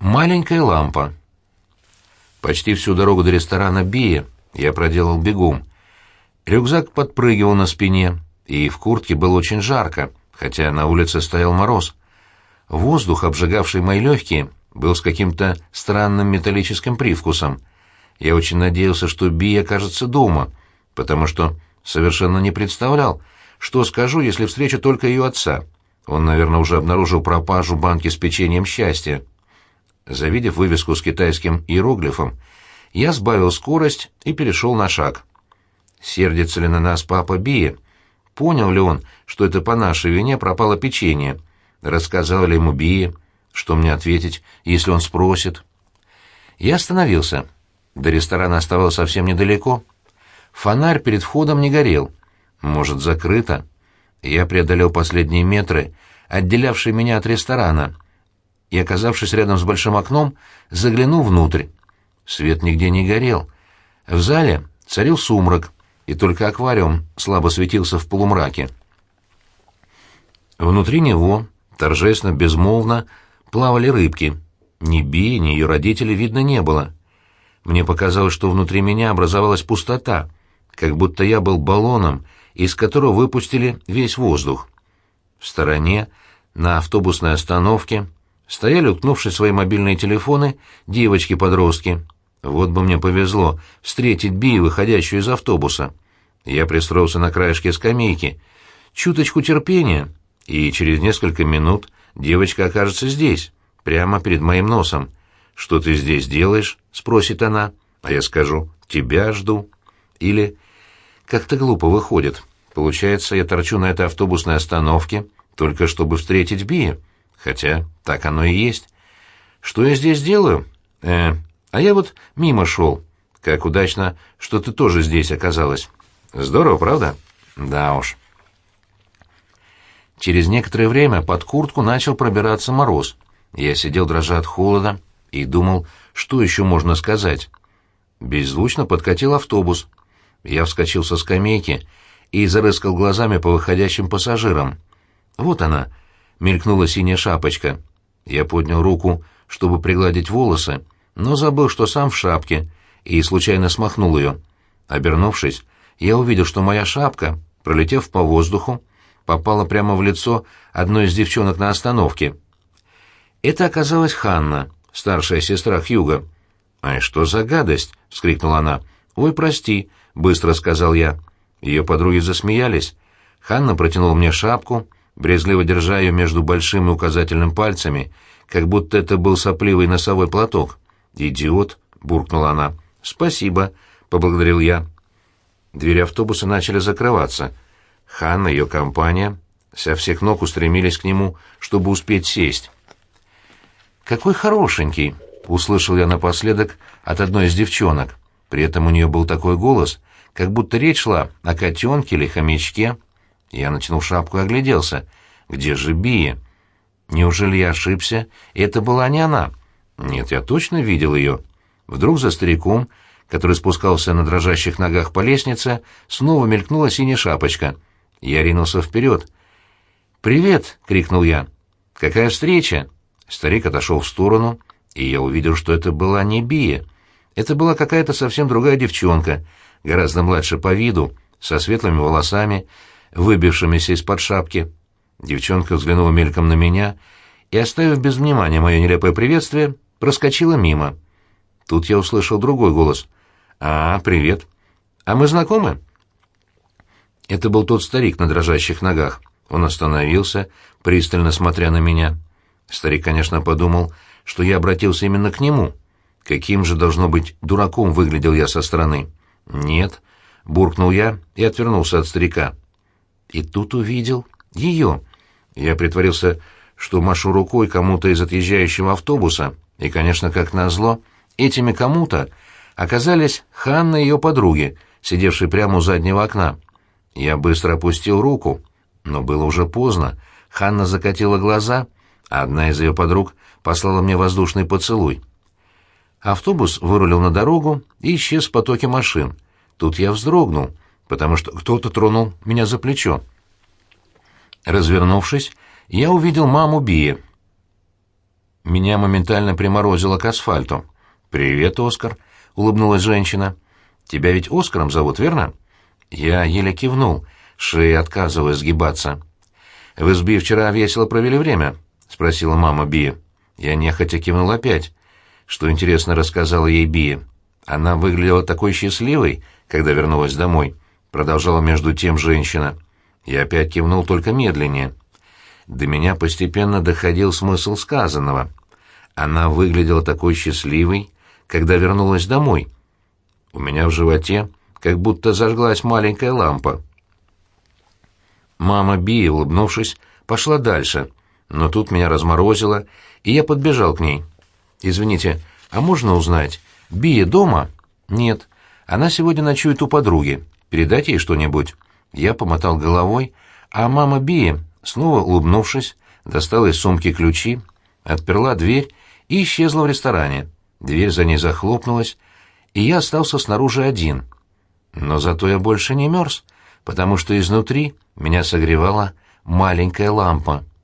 Маленькая лампа. Почти всю дорогу до ресторана Бия я проделал бегом. Рюкзак подпрыгивал на спине, и в куртке было очень жарко, хотя на улице стоял мороз. Воздух, обжигавший мои легкие, был с каким-то странным металлическим привкусом. Я очень надеялся, что Би окажется дома, потому что совершенно не представлял, что скажу, если встречу только ее отца. Он, наверное, уже обнаружил пропажу банки с печеньем счастья. Завидев вывеску с китайским иероглифом, я сбавил скорость и перешел на шаг. Сердится ли на нас папа Бия? Понял ли он, что это по нашей вине пропало печенье? Рассказал ли ему Бия? Что мне ответить, если он спросит? Я остановился. До ресторана оставалось совсем недалеко. Фонарь перед входом не горел. Может, закрыто? Я преодолел последние метры, отделявшие меня от ресторана, и, оказавшись рядом с большим окном, заглянул внутрь. Свет нигде не горел. В зале царил сумрак, и только аквариум слабо светился в полумраке. Внутри него, торжественно, безмолвно, плавали рыбки. Ни Би, ни ее родителей видно не было. Мне показалось, что внутри меня образовалась пустота, как будто я был баллоном, из которого выпустили весь воздух. В стороне, на автобусной остановке, стояли, уткнувшись в свои мобильные телефоны, девочки-подростки. Вот бы мне повезло встретить Би, выходящую из автобуса. Я пристроился на краешке скамейки. Чуточку терпения, и через несколько минут девочка окажется здесь, прямо перед моим носом. «Что ты здесь делаешь?» — спросит она. А я скажу «Тебя жду». Или «Как-то глупо выходит. Получается, я торчу на этой автобусной остановке, только чтобы встретить Би. Хотя так оно и есть. Что я здесь делаю? Э, а я вот мимо шел. Как удачно, что ты тоже здесь оказалась. Здорово, правда? Да уж». Через некоторое время под куртку начал пробираться мороз. Я сидел дрожа от холода и думал, что еще можно сказать. Беззвучно подкатил автобус. Я вскочил со скамейки и зарыскал глазами по выходящим пассажирам. Вот она, мелькнула синяя шапочка. Я поднял руку, чтобы пригладить волосы, но забыл, что сам в шапке, и случайно смахнул ее. Обернувшись, я увидел, что моя шапка, пролетев по воздуху, попала прямо в лицо одной из девчонок на остановке. Это оказалась Ханна, старшая сестра Хьюга. «Ай, что за гадость!» — вскрикнула она. «Ой, прости», — быстро сказал я. Ее подруги засмеялись. Ханна протянула мне шапку, брезгливо держа ее между большим и указательным пальцами, как будто это был сопливый носовой платок. «Идиот!» — буркнула она. «Спасибо», — поблагодарил я. Двери автобуса начали закрываться — Ханна и ее компания со всех ног устремились к нему, чтобы успеть сесть. «Какой хорошенький!» — услышал я напоследок от одной из девчонок. При этом у нее был такой голос, как будто речь шла о котенке или хомячке. Я натянул шапку и огляделся. «Где же Бия?» Неужели я ошибся, это была не она? Нет, я точно видел ее. Вдруг за стариком, который спускался на дрожащих ногах по лестнице, снова мелькнула синяя шапочка — я ринулся вперед. «Привет!» — крикнул я. «Какая встреча?» Старик отошел в сторону, и я увидел, что это была не Бия. Это была какая-то совсем другая девчонка, гораздо младше по виду, со светлыми волосами, выбившимися из-под шапки. Девчонка взглянула мельком на меня и, оставив без внимания мое нелепое приветствие, проскочила мимо. Тут я услышал другой голос. «А, привет. А мы знакомы?» Это был тот старик на дрожащих ногах. Он остановился, пристально смотря на меня. Старик, конечно, подумал, что я обратился именно к нему. Каким же, должно быть, дураком выглядел я со стороны. «Нет», — буркнул я и отвернулся от старика. И тут увидел ее. Я притворился, что машу рукой кому-то из отъезжающего автобуса, и, конечно, как назло, этими кому-то оказались Ханна и ее подруги, сидевшие прямо у заднего окна. Я быстро опустил руку, но было уже поздно. Ханна закатила глаза, а одна из ее подруг послала мне воздушный поцелуй. Автобус вырулил на дорогу и исчез в потоке машин. Тут я вздрогнул, потому что кто-то тронул меня за плечо. Развернувшись, я увидел маму Бии. меня моментально приморозило к асфальту. «Привет, Оскар», — улыбнулась женщина. «Тебя ведь Оскаром зовут, верно?» Я еле кивнул, шея отказываясь сгибаться. «Вы с Би вчера весело провели время?» — спросила мама Би. Я нехотя кивнул опять. Что интересно рассказала ей Би. Она выглядела такой счастливой, когда вернулась домой. Продолжала между тем женщина. Я опять кивнул только медленнее. До меня постепенно доходил смысл сказанного. Она выглядела такой счастливой, когда вернулась домой. У меня в животе как будто зажглась маленькая лампа. Мама Би, улыбнувшись, пошла дальше, но тут меня разморозило, и я подбежал к ней. «Извините, а можно узнать, Бия дома?» «Нет. Она сегодня ночует у подруги. Передать ей что-нибудь?» Я помотал головой, а мама Бия, снова улыбнувшись, достала из сумки ключи, отперла дверь и исчезла в ресторане. Дверь за ней захлопнулась, и я остался снаружи один. Но зато я больше не мерз, потому что изнутри меня согревала маленькая лампа —